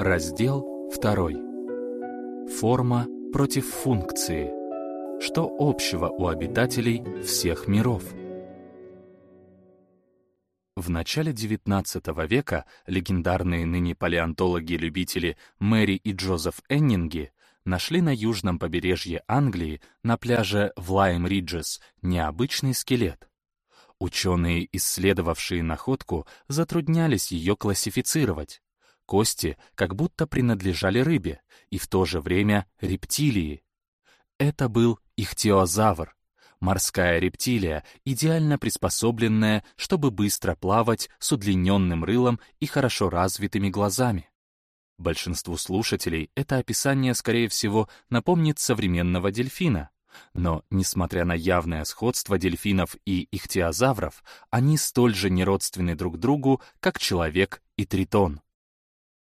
Раздел 2. Форма против функции. Что общего у обитателей всех миров? В начале XIX века легендарные ныне палеонтологи-любители Мэри и Джозеф Эннинги нашли на южном побережье Англии на пляже в Лайм-Риджес необычный скелет. Ученые, исследовавшие находку, затруднялись ее классифицировать. Кости как будто принадлежали рыбе и в то же время рептилии. Это был ихтиозавр, морская рептилия, идеально приспособленная, чтобы быстро плавать с удлиненным рылом и хорошо развитыми глазами. Большинству слушателей это описание, скорее всего, напомнит современного дельфина. Но, несмотря на явное сходство дельфинов и ихтиозавров, они столь же неродственны друг другу, как человек и тритон.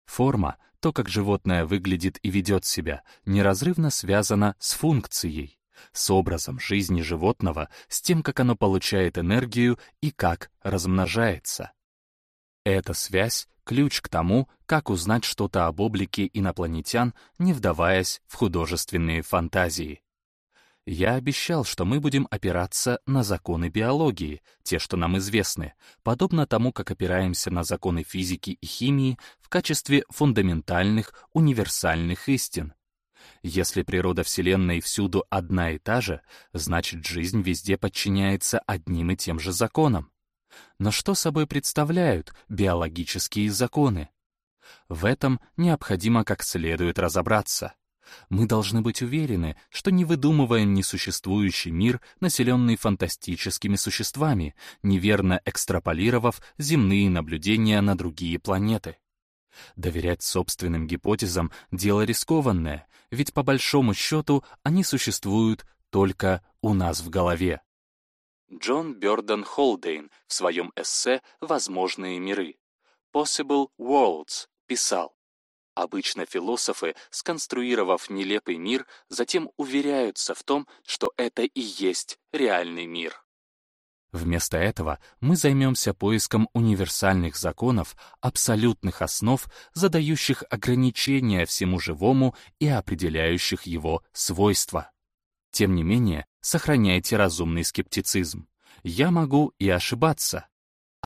Форма, то, как животное выглядит и ведет себя, неразрывно связана с функцией, с образом жизни животного, с тем, как оно получает энергию и как размножается. Эта связь — ключ к тому, как узнать что-то об облике инопланетян, не вдаваясь в художественные фантазии. Я обещал, что мы будем опираться на законы биологии, те, что нам известны, подобно тому, как опираемся на законы физики и химии в качестве фундаментальных, универсальных истин. Если природа Вселенной всюду одна и та же, значит, жизнь везде подчиняется одним и тем же законам. Но что собой представляют биологические законы? В этом необходимо как следует разобраться. Мы должны быть уверены, что не выдумываем несуществующий мир, населенный фантастическими существами, неверно экстраполировав земные наблюдения на другие планеты. Доверять собственным гипотезам — дело рискованное, ведь по большому счету они существуют только у нас в голове. Джон Бёрден Холдейн в своем эссе «Возможные миры» Possible Worlds писал, Обычно философы, сконструировав нелепый мир, затем уверяются в том, что это и есть реальный мир. Вместо этого мы займемся поиском универсальных законов, абсолютных основ, задающих ограничения всему живому и определяющих его свойства. Тем не менее, сохраняйте разумный скептицизм. Я могу и ошибаться.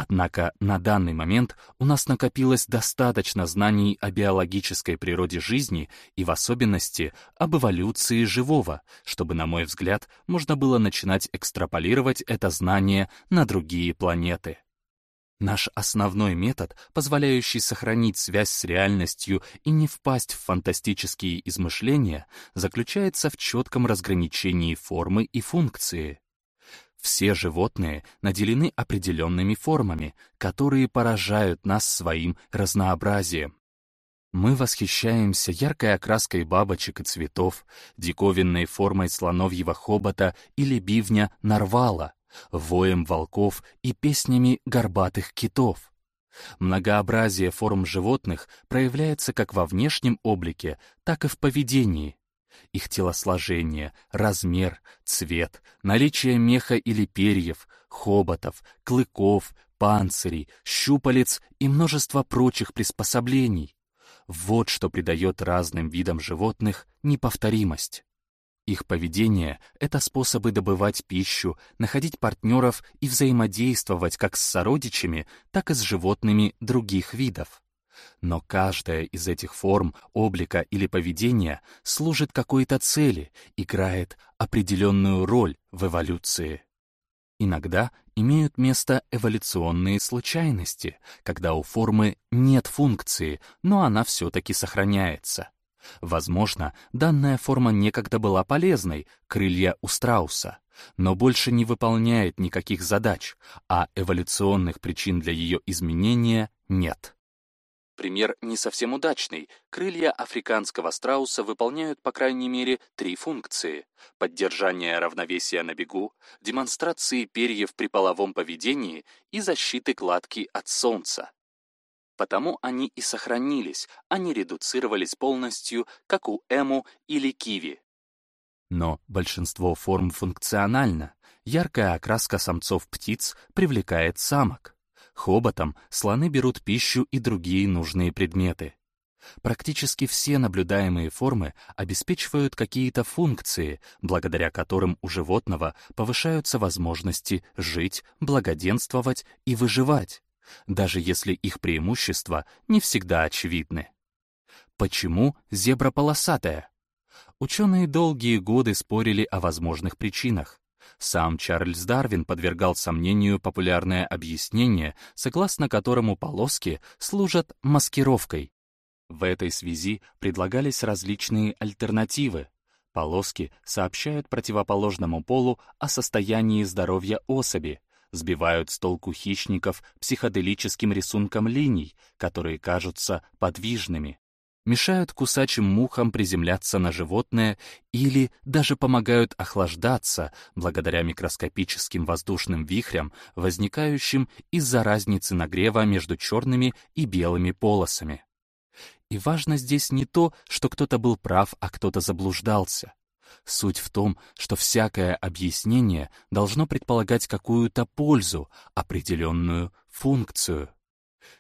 Однако на данный момент у нас накопилось достаточно знаний о биологической природе жизни и в особенности об эволюции живого, чтобы, на мой взгляд, можно было начинать экстраполировать это знание на другие планеты. Наш основной метод, позволяющий сохранить связь с реальностью и не впасть в фантастические измышления, заключается в четком разграничении формы и функции. Все животные наделены определенными формами, которые поражают нас своим разнообразием. Мы восхищаемся яркой окраской бабочек и цветов, диковинной формой слоновьего хобота или бивня нарвала, воем волков и песнями горбатых китов. Многообразие форм животных проявляется как во внешнем облике, так и в поведении. Их телосложение, размер, цвет, наличие меха или перьев, хоботов, клыков, панцирей, щупалец и множество прочих приспособлений. Вот что придает разным видам животных неповторимость. Их поведение — это способы добывать пищу, находить партнеров и взаимодействовать как с сородичами, так и с животными других видов. Но каждая из этих форм, облика или поведения служит какой-то цели, играет определенную роль в эволюции. Иногда имеют место эволюционные случайности, когда у формы нет функции, но она все-таки сохраняется. Возможно, данная форма некогда была полезной, крылья у страуса, но больше не выполняет никаких задач, а эволюционных причин для ее изменения нет. Пример не совсем удачный. Крылья африканского страуса выполняют по крайней мере три функции. Поддержание равновесия на бегу, демонстрации перьев при половом поведении и защиты кладки от солнца. Потому они и сохранились, а не редуцировались полностью, как у эму или киви. Но большинство форм функционально. Яркая окраска самцов птиц привлекает самок. Хоботом слоны берут пищу и другие нужные предметы. Практически все наблюдаемые формы обеспечивают какие-то функции, благодаря которым у животного повышаются возможности жить, благоденствовать и выживать, даже если их преимущества не всегда очевидны. Почему зебра полосатая? Ученые долгие годы спорили о возможных причинах. Сам Чарльз Дарвин подвергал сомнению популярное объяснение, согласно которому полоски служат маскировкой, в этой связи предлагались различные альтернативы. Полоски сообщают противоположному полу о состоянии здоровья особи, сбивают с толку хищников психоделическим рисунком линий, которые кажутся подвижными, мешают кусачим мухам приземляться на животное или даже помогают охлаждаться благодаря микроскопическим воздушным вихрям, возникающим из-за разницы нагрева между черными и белыми полосами. И важно здесь не то, что кто-то был прав, а кто-то заблуждался. Суть в том, что всякое объяснение должно предполагать какую-то пользу, определенную функцию.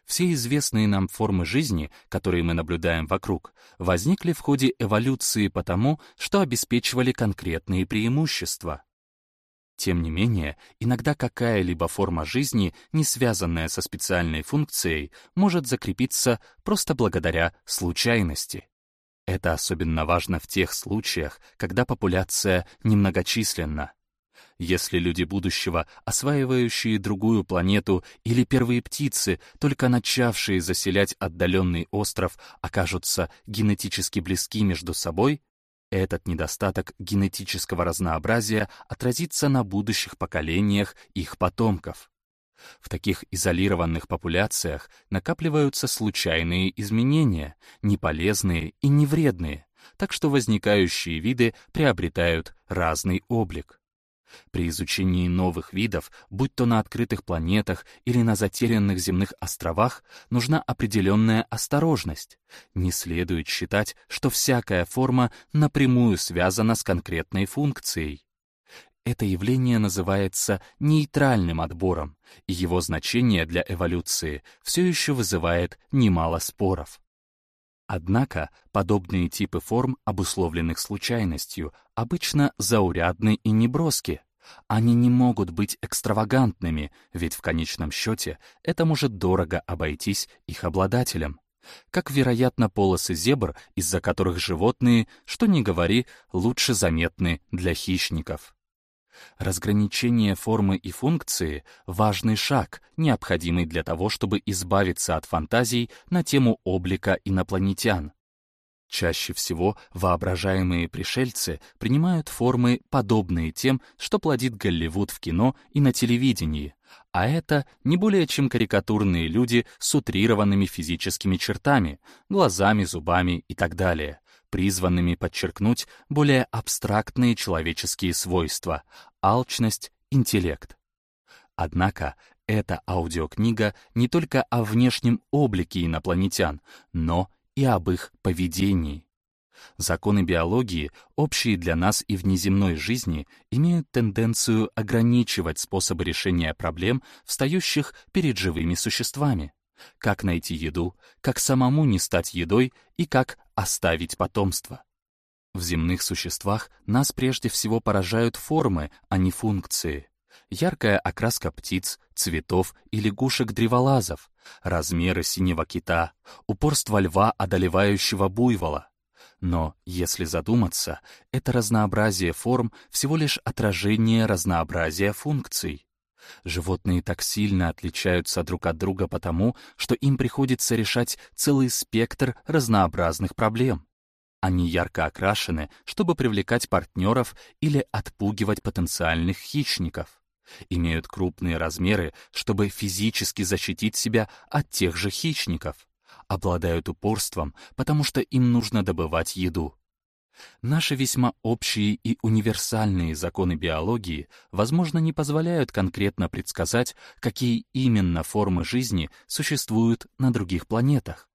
Все известные нам формы жизни, которые мы наблюдаем вокруг, возникли в ходе эволюции потому, что обеспечивали конкретные преимущества. Тем не менее, иногда какая-либо форма жизни, не связанная со специальной функцией, может закрепиться просто благодаря случайности. Это особенно важно в тех случаях, когда популяция немногочисленна. Если люди будущего, осваивающие другую планету, или первые птицы, только начавшие заселять отдаленный остров, окажутся генетически близки между собой, этот недостаток генетического разнообразия отразится на будущих поколениях их потомков. В таких изолированных популяциях накапливаются случайные изменения, неполезные и невредные, так что возникающие виды приобретают разный облик. При изучении новых видов, будь то на открытых планетах или на затерянных земных островах, нужна определенная осторожность. Не следует считать, что всякая форма напрямую связана с конкретной функцией. Это явление называется нейтральным отбором, и его значение для эволюции все еще вызывает немало споров. Однако подобные типы форм, обусловленных случайностью, обычно заурядны и неброски. Они не могут быть экстравагантными, ведь в конечном счете это может дорого обойтись их обладателям. Как, вероятно, полосы зебр, из-за которых животные, что ни говори, лучше заметны для хищников. Разграничение формы и функции — важный шаг, необходимый для того, чтобы избавиться от фантазий на тему облика инопланетян. Чаще всего воображаемые пришельцы принимают формы, подобные тем, что плодит Голливуд в кино и на телевидении, а это не более чем карикатурные люди с утрированными физическими чертами, глазами, зубами и так далее, призванными подчеркнуть более абстрактные человеческие свойства — алчность, интеллект. Однако эта аудиокнига не только о внешнем облике инопланетян, но и об их поведении. Законы биологии, общие для нас и в неземной жизни, имеют тенденцию ограничивать способы решения проблем, встающих перед живыми существами как найти еду, как самому не стать едой и как оставить потомство. В земных существах нас прежде всего поражают формы, а не функции. Яркая окраска птиц, цветов и лягушек-древолазов, размеры синего кита, упорство льва, одолевающего буйвола. Но, если задуматься, это разнообразие форм всего лишь отражение разнообразия функций. Животные так сильно отличаются друг от друга потому, что им приходится решать целый спектр разнообразных проблем. Они ярко окрашены, чтобы привлекать партнеров или отпугивать потенциальных хищников. Имеют крупные размеры, чтобы физически защитить себя от тех же хищников. Обладают упорством, потому что им нужно добывать еду. Наши весьма общие и универсальные законы биологии, возможно, не позволяют конкретно предсказать, какие именно формы жизни существуют на других планетах.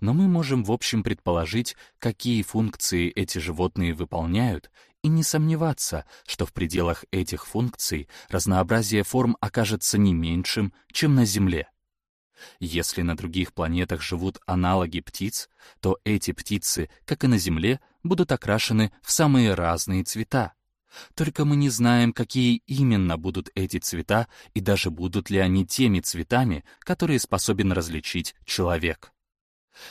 Но мы можем в общем предположить, какие функции эти животные выполняют, и не сомневаться, что в пределах этих функций разнообразие форм окажется не меньшим, чем на Земле. Если на других планетах живут аналоги птиц, то эти птицы, как и на Земле, будут окрашены в самые разные цвета. Только мы не знаем, какие именно будут эти цвета и даже будут ли они теми цветами, которые способен различить человек.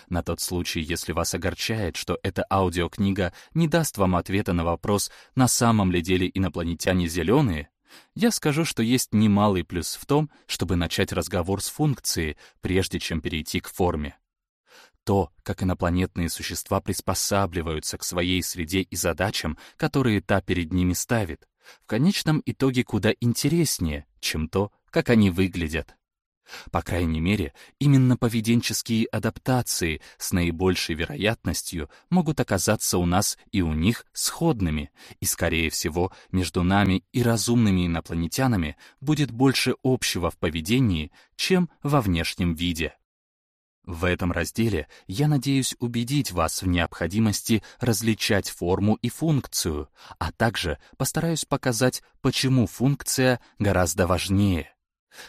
На тот случай, если вас огорчает, что эта аудиокнига не даст вам ответа на вопрос, на самом ли деле инопланетяне зеленые, я скажу, что есть немалый плюс в том, чтобы начать разговор с функцией, прежде чем перейти к форме. То, как инопланетные существа приспосабливаются к своей среде и задачам, которые та перед ними ставит, в конечном итоге куда интереснее, чем то, как они выглядят. По крайней мере, именно поведенческие адаптации с наибольшей вероятностью могут оказаться у нас и у них сходными, и, скорее всего, между нами и разумными инопланетянами будет больше общего в поведении, чем во внешнем виде. В этом разделе я надеюсь убедить вас в необходимости различать форму и функцию, а также постараюсь показать, почему функция гораздо важнее.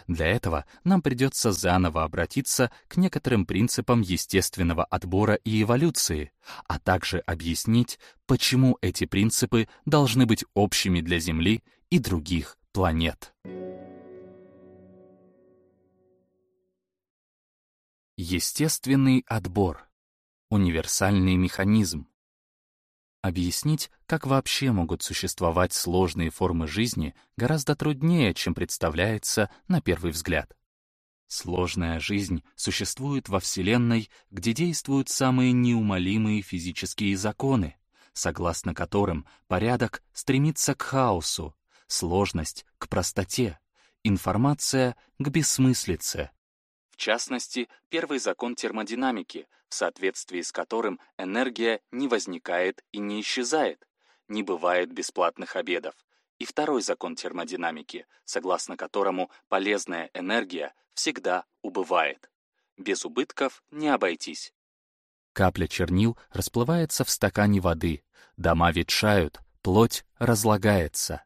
Для этого нам придется заново обратиться к некоторым принципам естественного отбора и эволюции, а также объяснить, почему эти принципы должны быть общими для Земли и других планет. Естественный отбор. Универсальный механизм. Объяснить, как вообще могут существовать сложные формы жизни, гораздо труднее, чем представляется на первый взгляд. Сложная жизнь существует во Вселенной, где действуют самые неумолимые физические законы, согласно которым порядок стремится к хаосу, сложность — к простоте, информация — к бессмыслице. В частности, первый закон термодинамики — в соответствии с которым энергия не возникает и не исчезает, не бывает бесплатных обедов, и второй закон термодинамики, согласно которому полезная энергия всегда убывает. Без убытков не обойтись. Капля чернил расплывается в стакане воды, дома ветшают, плоть разлагается.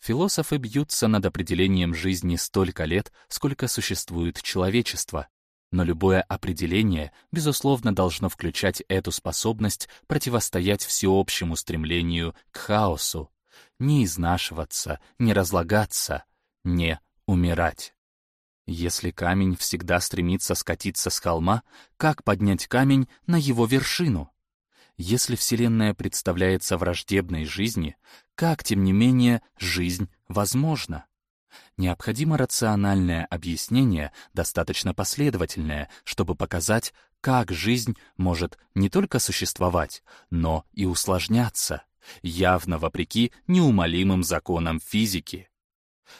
Философы бьются над определением жизни столько лет, сколько существует человечество, но любое определение, безусловно, должно включать эту способность противостоять всеобщему стремлению к хаосу, не изнашиваться, не разлагаться, не умирать. Если камень всегда стремится скатиться с холма, как поднять камень на его вершину? Если Вселенная представляется враждебной жизни, как, тем не менее, жизнь возможна? Необходимо рациональное объяснение, достаточно последовательное, чтобы показать, как жизнь может не только существовать, но и усложняться, явно вопреки неумолимым законам физики.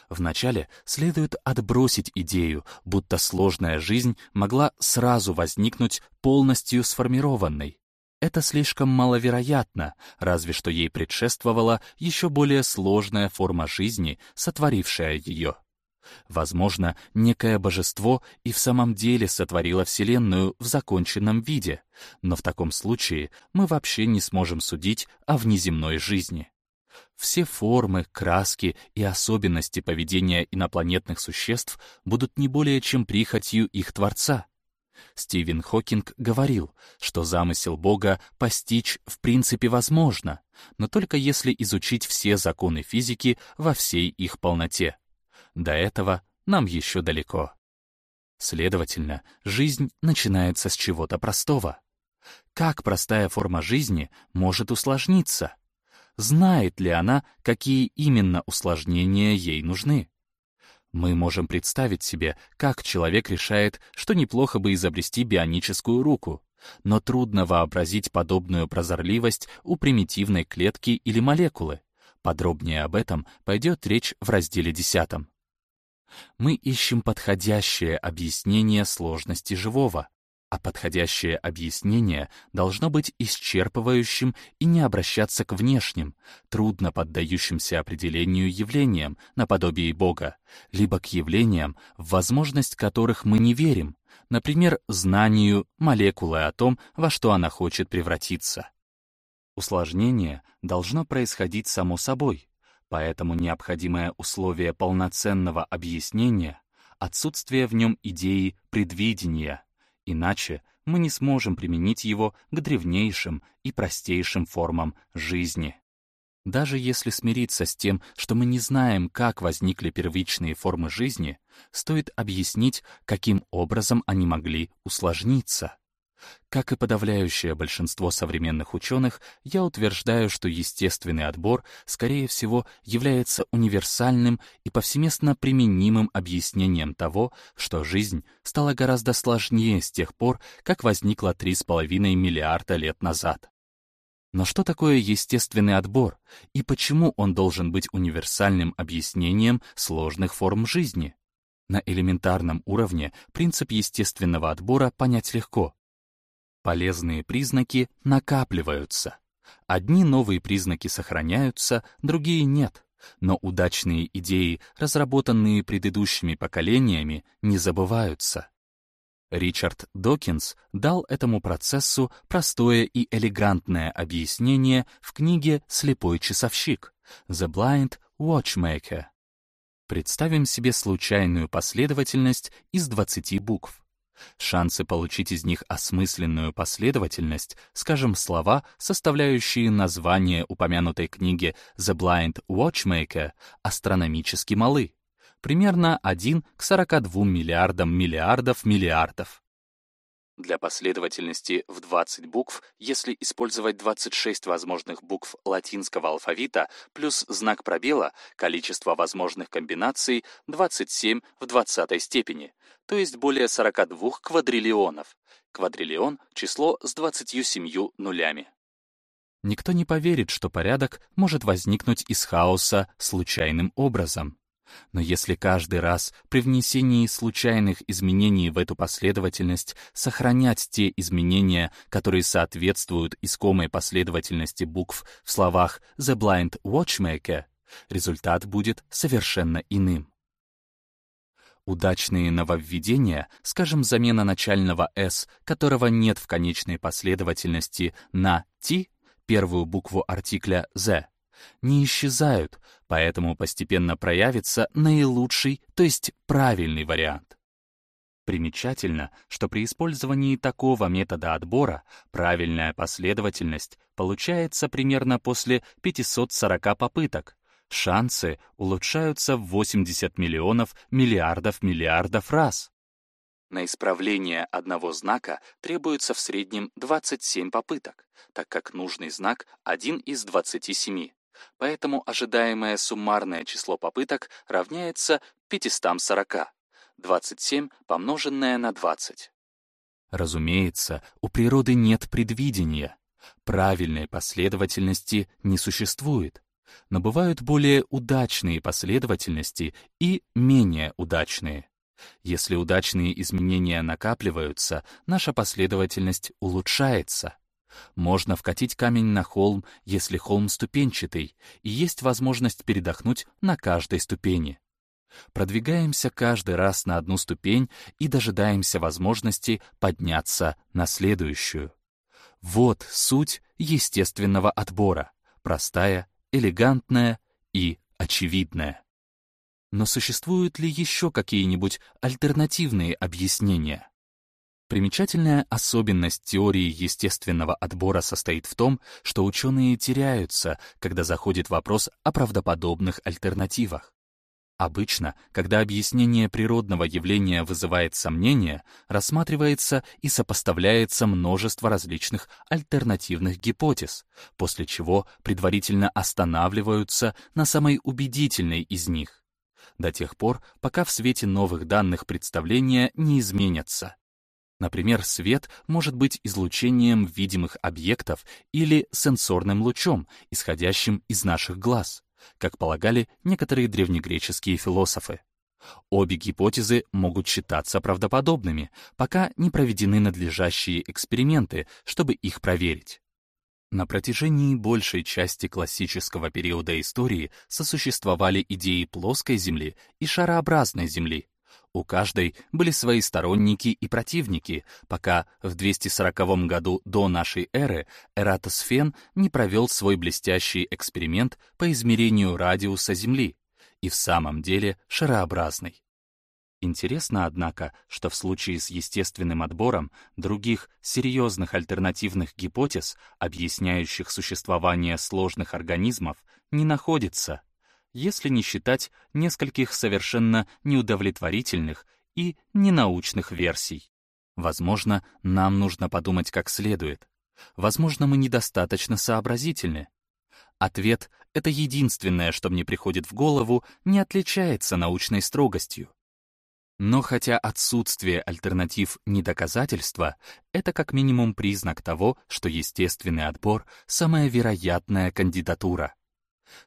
Вначале следует отбросить идею, будто сложная жизнь могла сразу возникнуть полностью сформированной. Это слишком маловероятно, разве что ей предшествовала еще более сложная форма жизни, сотворившая ее. Возможно, некое божество и в самом деле сотворило Вселенную в законченном виде, но в таком случае мы вообще не сможем судить о внеземной жизни. Все формы, краски и особенности поведения инопланетных существ будут не более чем прихотью их Творца. Стивен Хокинг говорил, что замысел Бога постичь в принципе возможно, но только если изучить все законы физики во всей их полноте. До этого нам еще далеко. Следовательно, жизнь начинается с чего-то простого. Как простая форма жизни может усложниться? Знает ли она, какие именно усложнения ей нужны? Мы можем представить себе, как человек решает, что неплохо бы изобрести бионическую руку, но трудно вообразить подобную прозорливость у примитивной клетки или молекулы. Подробнее об этом пойдет речь в разделе 10. Мы ищем подходящее объяснение сложности живого, а подходящее объяснение должно быть исчерпывающим и не обращаться к внешним, трудно поддающимся определению явлениям, наподобие Бога, либо к явлениям, в возможность которых мы не верим, например, знанию молекулы о том, во что она хочет превратиться. Усложнение должно происходить само собой, поэтому необходимое условие полноценного объяснения отсутствие в нем идеи предвидения. Иначе мы не сможем применить его к древнейшим и простейшим формам жизни. Даже если смириться с тем, что мы не знаем, как возникли первичные формы жизни, стоит объяснить, каким образом они могли усложниться. Как и подавляющее большинство современных ученых, я утверждаю, что естественный отбор, скорее всего, является универсальным и повсеместно применимым объяснением того, что жизнь стала гораздо сложнее с тех пор, как возникла 3,5 миллиарда лет назад. Но что такое естественный отбор и почему он должен быть универсальным объяснением сложных форм жизни? На элементарном уровне принцип естественного отбора понять легко. Полезные признаки накапливаются. Одни новые признаки сохраняются, другие нет. Но удачные идеи, разработанные предыдущими поколениями, не забываются. Ричард Докинс дал этому процессу простое и элегантное объяснение в книге «Слепой часовщик» «The Blind Watchmaker». Представим себе случайную последовательность из 20 букв. Шансы получить из них осмысленную последовательность, скажем, слова, составляющие название упомянутой книги «The Blind Watchmaker», астрономически малы примерно 1 к 42 миллиардам миллиардов миллиардов. Для последовательности в 20 букв, если использовать 26 возможных букв латинского алфавита плюс знак пробела, количество возможных комбинаций 27 в 20 степени, то есть более 42 квадриллионов. Квадриллион — число с 27 нулями. Никто не поверит, что порядок может возникнуть из хаоса случайным образом. Но если каждый раз при внесении случайных изменений в эту последовательность сохранять те изменения, которые соответствуют искомой последовательности букв в словах «The Blind Watchmaker», результат будет совершенно иным. Удачные нововведения, скажем, замена начального «s», которого нет в конечной последовательности, на «t», первую букву артикля «the», не исчезают, поэтому постепенно проявится наилучший, то есть правильный вариант. Примечательно, что при использовании такого метода отбора правильная последовательность получается примерно после 540 попыток. Шансы улучшаются в 80 миллионов миллиардов миллиардов раз. На исправление одного знака требуется в среднем 27 попыток, так как нужный знак один из 27 поэтому ожидаемое суммарное число попыток равняется 540, 27 помноженное на 20. Разумеется, у природы нет предвидения. Правильной последовательности не существует. Но бывают более удачные последовательности и менее удачные. Если удачные изменения накапливаются, наша последовательность улучшается. Можно вкатить камень на холм, если холм ступенчатый, и есть возможность передохнуть на каждой ступени. Продвигаемся каждый раз на одну ступень и дожидаемся возможности подняться на следующую. Вот суть естественного отбора. Простая, элегантная и очевидная. Но существуют ли еще какие-нибудь альтернативные объяснения? Примечательная особенность теории естественного отбора состоит в том, что ученые теряются, когда заходит вопрос о правдоподобных альтернативах. Обычно, когда объяснение природного явления вызывает сомнения, рассматривается и сопоставляется множество различных альтернативных гипотез, после чего предварительно останавливаются на самой убедительной из них. До тех пор, пока в свете новых данных представления не изменятся. Например, свет может быть излучением видимых объектов или сенсорным лучом, исходящим из наших глаз, как полагали некоторые древнегреческие философы. Обе гипотезы могут считаться правдоподобными, пока не проведены надлежащие эксперименты, чтобы их проверить. На протяжении большей части классического периода истории сосуществовали идеи плоской Земли и шарообразной Земли, у каждой были свои сторонники и противники, пока в 240 году до нашей эры Эратосфен не провел свой блестящий эксперимент по измерению радиуса Земли, и в самом деле шарообразный. Интересно, однако, что в случае с естественным отбором других серьезных альтернативных гипотез, объясняющих существование сложных организмов, не находится, если не считать нескольких совершенно неудовлетворительных и ненаучных версий. Возможно, нам нужно подумать как следует. Возможно, мы недостаточно сообразительны. Ответ — это единственное, что мне приходит в голову, не отличается научной строгостью. Но хотя отсутствие альтернатив не доказательство, это как минимум признак того, что естественный отбор — самая вероятная кандидатура.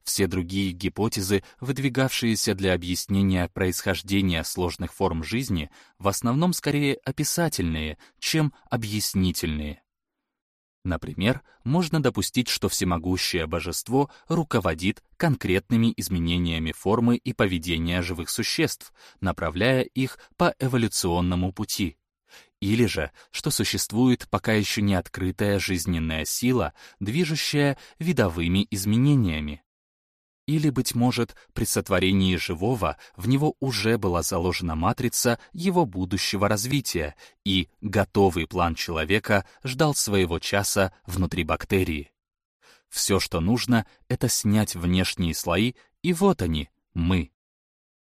Все другие гипотезы, выдвигавшиеся для объяснения происхождения сложных форм жизни, в основном скорее описательные, чем объяснительные. Например, можно допустить, что всемогущее божество руководит конкретными изменениями формы и поведения живых существ, направляя их по эволюционному пути. Или же, что существует пока еще не открытая жизненная сила, движущая видовыми изменениями. Или, быть может, при сотворении живого в него уже была заложена матрица его будущего развития, и готовый план человека ждал своего часа внутри бактерии. Все, что нужно, это снять внешние слои, и вот они, мы.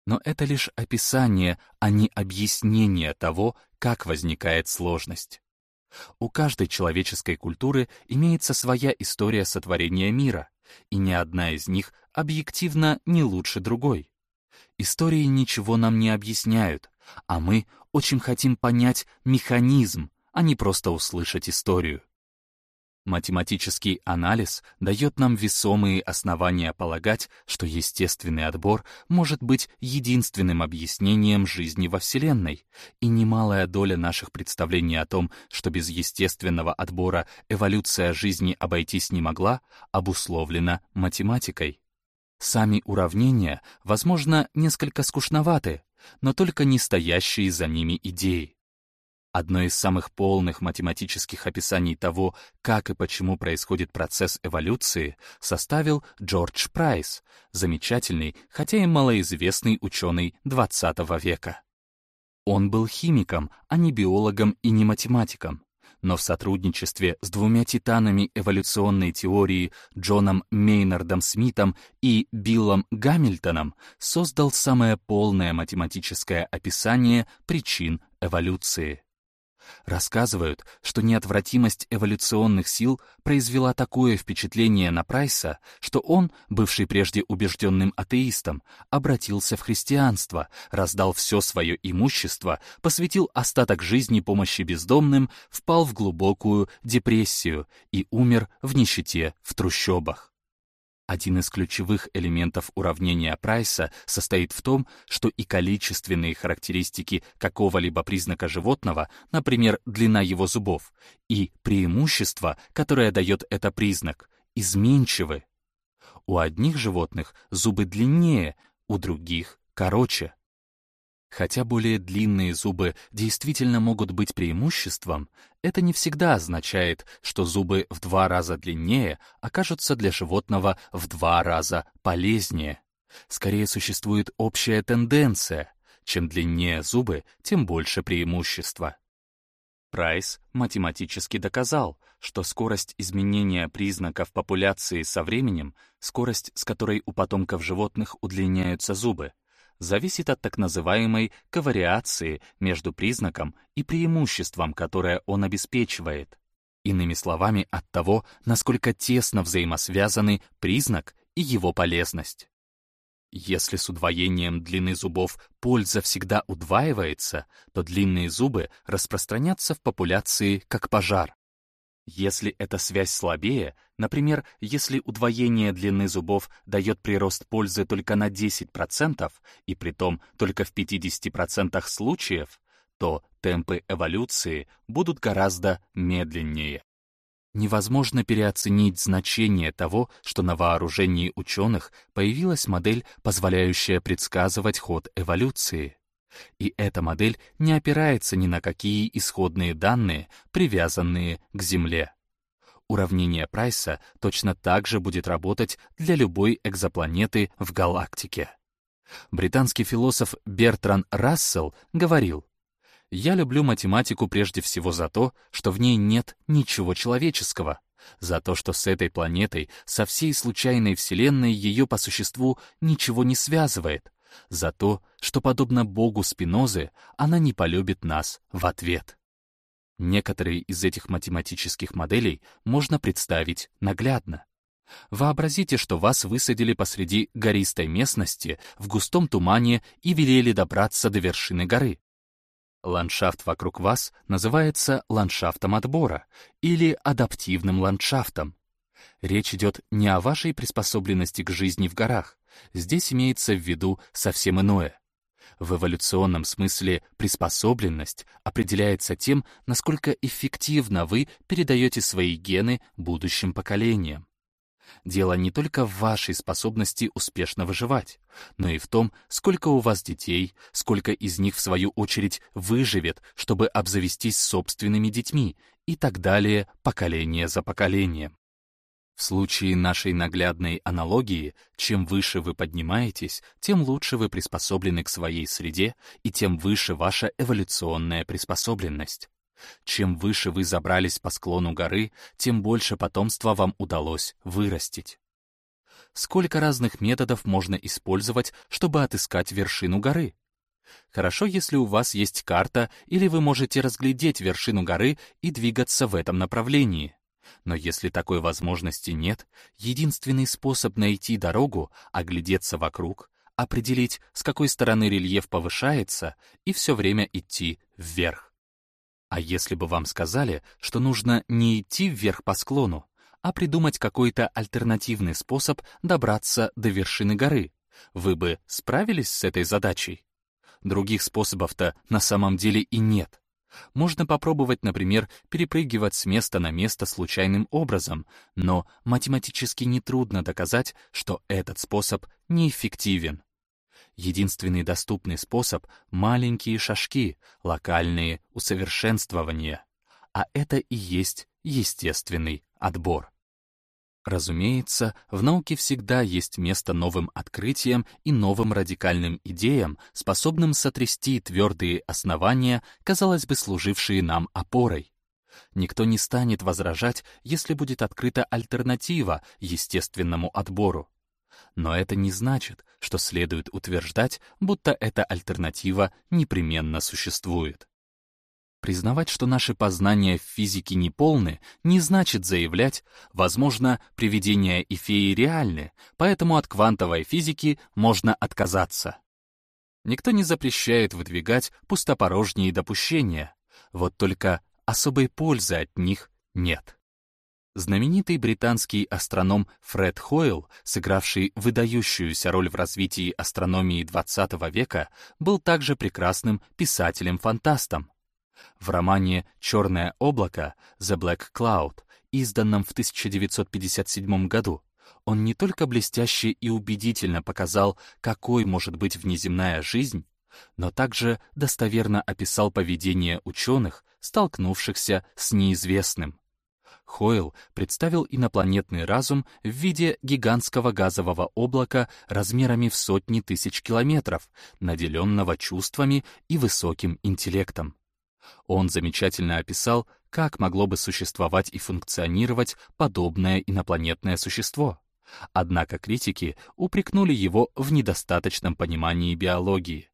Но это лишь описание, а не объяснение того, как возникает сложность. У каждой человеческой культуры имеется своя история сотворения мира, и ни одна из них объективно не лучше другой. Истории ничего нам не объясняют, а мы очень хотим понять механизм, а не просто услышать историю. Математический анализ дает нам весомые основания полагать, что естественный отбор может быть единственным объяснением жизни во Вселенной, и немалая доля наших представлений о том, что без естественного отбора эволюция жизни обойтись не могла, обусловлена математикой. Сами уравнения, возможно, несколько скучноваты, но только не стоящие за ними идеи. Одно из самых полных математических описаний того, как и почему происходит процесс эволюции, составил Джордж Прайс, замечательный, хотя и малоизвестный ученый XX века. Он был химиком, а не биологом и не математиком, но в сотрудничестве с двумя титанами эволюционной теории Джоном Мейнардом Смитом и Биллом Гамильтоном создал самое полное математическое описание причин эволюции. Рассказывают, что неотвратимость эволюционных сил произвела такое впечатление на Прайса, что он, бывший прежде убежденным атеистом, обратился в христианство, раздал все свое имущество, посвятил остаток жизни помощи бездомным, впал в глубокую депрессию и умер в нищете в трущобах. Один из ключевых элементов уравнения Прайса состоит в том, что и количественные характеристики какого-либо признака животного, например, длина его зубов, и преимущество, которое дает это признак, изменчивы. У одних животных зубы длиннее, у других — короче. Хотя более длинные зубы действительно могут быть преимуществом, это не всегда означает, что зубы в два раза длиннее окажутся для животного в два раза полезнее. Скорее существует общая тенденция. Чем длиннее зубы, тем больше преимущества. Прайс математически доказал, что скорость изменения признаков популяции со временем, скорость, с которой у потомков животных удлиняются зубы, зависит от так называемой ковариации между признаком и преимуществом, которое он обеспечивает. Иными словами, от того, насколько тесно взаимосвязаны признак и его полезность. Если с удвоением длины зубов польза всегда удваивается, то длинные зубы распространятся в популяции как пожар. Если эта связь слабее, например, если удвоение длины зубов дает прирост пользы только на 10% и притом только в 50% случаев, то темпы эволюции будут гораздо медленнее. Невозможно переоценить значение того, что на вооружении ученых появилась модель, позволяющая предсказывать ход эволюции. И эта модель не опирается ни на какие исходные данные, привязанные к Земле. Уравнение Прайса точно так же будет работать для любой экзопланеты в галактике. Британский философ Бертран Рассел говорил, «Я люблю математику прежде всего за то, что в ней нет ничего человеческого, за то, что с этой планетой, со всей случайной Вселенной ее по существу ничего не связывает, за то, что, подобно Богу Спинозы, она не полюбит нас в ответ». Некоторые из этих математических моделей можно представить наглядно. Вообразите, что вас высадили посреди гористой местности в густом тумане и велели добраться до вершины горы. Ландшафт вокруг вас называется ландшафтом отбора или адаптивным ландшафтом. Речь идет не о вашей приспособленности к жизни в горах. Здесь имеется в виду совсем иное. В эволюционном смысле приспособленность определяется тем, насколько эффективно вы передаете свои гены будущим поколениям. Дело не только в вашей способности успешно выживать, но и в том, сколько у вас детей, сколько из них, в свою очередь, выживет, чтобы обзавестись собственными детьми и так далее, поколение за поколением. В случае нашей наглядной аналогии, чем выше вы поднимаетесь, тем лучше вы приспособлены к своей среде и тем выше ваша эволюционная приспособленность. Чем выше вы забрались по склону горы, тем больше потомства вам удалось вырастить. Сколько разных методов можно использовать, чтобы отыскать вершину горы? Хорошо, если у вас есть карта, или вы можете разглядеть вершину горы и двигаться в этом направлении. Но если такой возможности нет, единственный способ найти дорогу — оглядеться вокруг, определить, с какой стороны рельеф повышается, и все время идти вверх. А если бы вам сказали, что нужно не идти вверх по склону, а придумать какой-то альтернативный способ добраться до вершины горы, вы бы справились с этой задачей? Других способов-то на самом деле и нет. Можно попробовать, например, перепрыгивать с места на место случайным образом, но математически нетрудно доказать, что этот способ неэффективен. Единственный доступный способ — маленькие шажки, локальные усовершенствования. А это и есть естественный отбор. Разумеется, в науке всегда есть место новым открытиям и новым радикальным идеям, способным сотрясти твердые основания, казалось бы, служившие нам опорой. Никто не станет возражать, если будет открыта альтернатива естественному отбору. Но это не значит, что следует утверждать, будто эта альтернатива непременно существует. Признавать, что наши познания в физике неполны, не значит заявлять, возможно, привидения и феи реальны, поэтому от квантовой физики можно отказаться. Никто не запрещает выдвигать пустопорожние допущения, вот только особой пользы от них нет. Знаменитый британский астроном Фред Хойл, сыгравший выдающуюся роль в развитии астрономии XX века, был также прекрасным писателем-фантастом. В романе «Черное облако» «The Black Cloud», изданном в 1957 году, он не только блестяще и убедительно показал, какой может быть внеземная жизнь, но также достоверно описал поведение ученых, столкнувшихся с неизвестным. Хойл представил инопланетный разум в виде гигантского газового облака размерами в сотни тысяч километров, наделенного чувствами и высоким интеллектом. Он замечательно описал, как могло бы существовать и функционировать подобное инопланетное существо. Однако критики упрекнули его в недостаточном понимании биологии.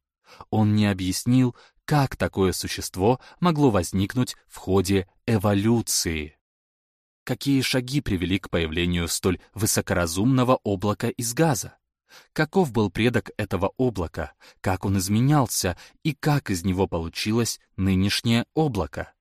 Он не объяснил, как такое существо могло возникнуть в ходе эволюции. Какие шаги привели к появлению столь высокоразумного облака из газа? Каков был предок этого облака, как он изменялся и как из него получилось нынешнее облако?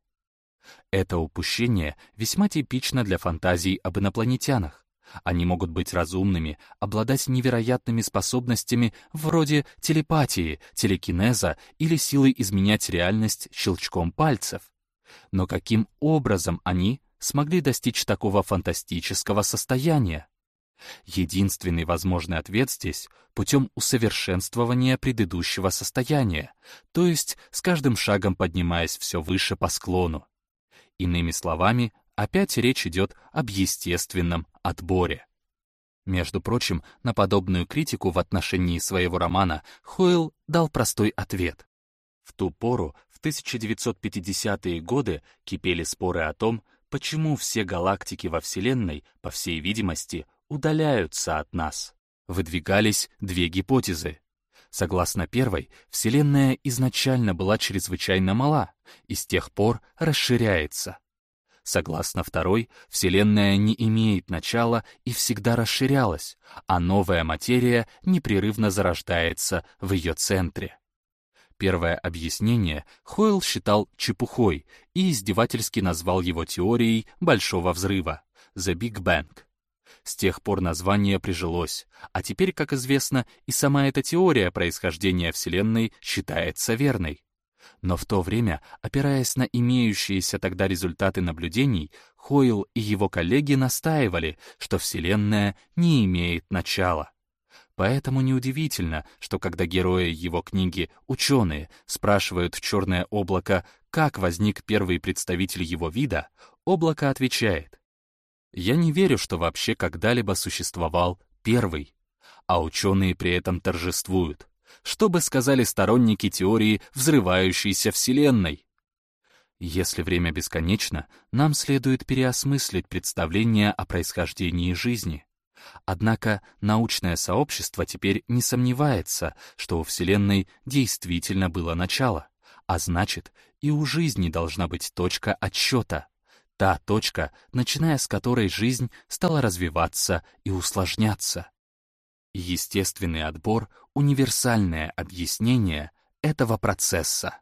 Это упущение весьма типично для фантазий об инопланетянах. Они могут быть разумными, обладать невероятными способностями вроде телепатии, телекинеза или силой изменять реальность щелчком пальцев. Но каким образом они смогли достичь такого фантастического состояния? Единственный возможный ответ здесь — путем усовершенствования предыдущего состояния, то есть с каждым шагом поднимаясь все выше по склону. Иными словами, опять речь идет об естественном отборе. Между прочим, на подобную критику в отношении своего романа Хойл дал простой ответ. В ту пору, в 1950-е годы, кипели споры о том, почему все галактики во Вселенной, по всей видимости, удаляются от нас. Выдвигались две гипотезы. Согласно первой, Вселенная изначально была чрезвычайно мала и с тех пор расширяется. Согласно второй, Вселенная не имеет начала и всегда расширялась, а новая материя непрерывно зарождается в ее центре. Первое объяснение Хойл считал чепухой и издевательски назвал его теорией Большого взрыва — The Big Bang. С тех пор название прижилось, а теперь, как известно, и сама эта теория происхождения Вселенной считается верной. Но в то время, опираясь на имеющиеся тогда результаты наблюдений, Хойл и его коллеги настаивали, что Вселенная не имеет начала. Поэтому неудивительно, что когда герои его книги «Ученые» спрашивают в черное облако, как возник первый представитель его вида, облако отвечает «Я не верю, что вообще когда-либо существовал первый». А ученые при этом торжествуют. Что бы сказали сторонники теории взрывающейся Вселенной? Если время бесконечно, нам следует переосмыслить представление о происхождении жизни. Однако научное сообщество теперь не сомневается, что у Вселенной действительно было начало, а значит, и у жизни должна быть точка отсчета. Та точка, начиная с которой жизнь стала развиваться и усложняться. Естественный отбор — универсальное объяснение этого процесса.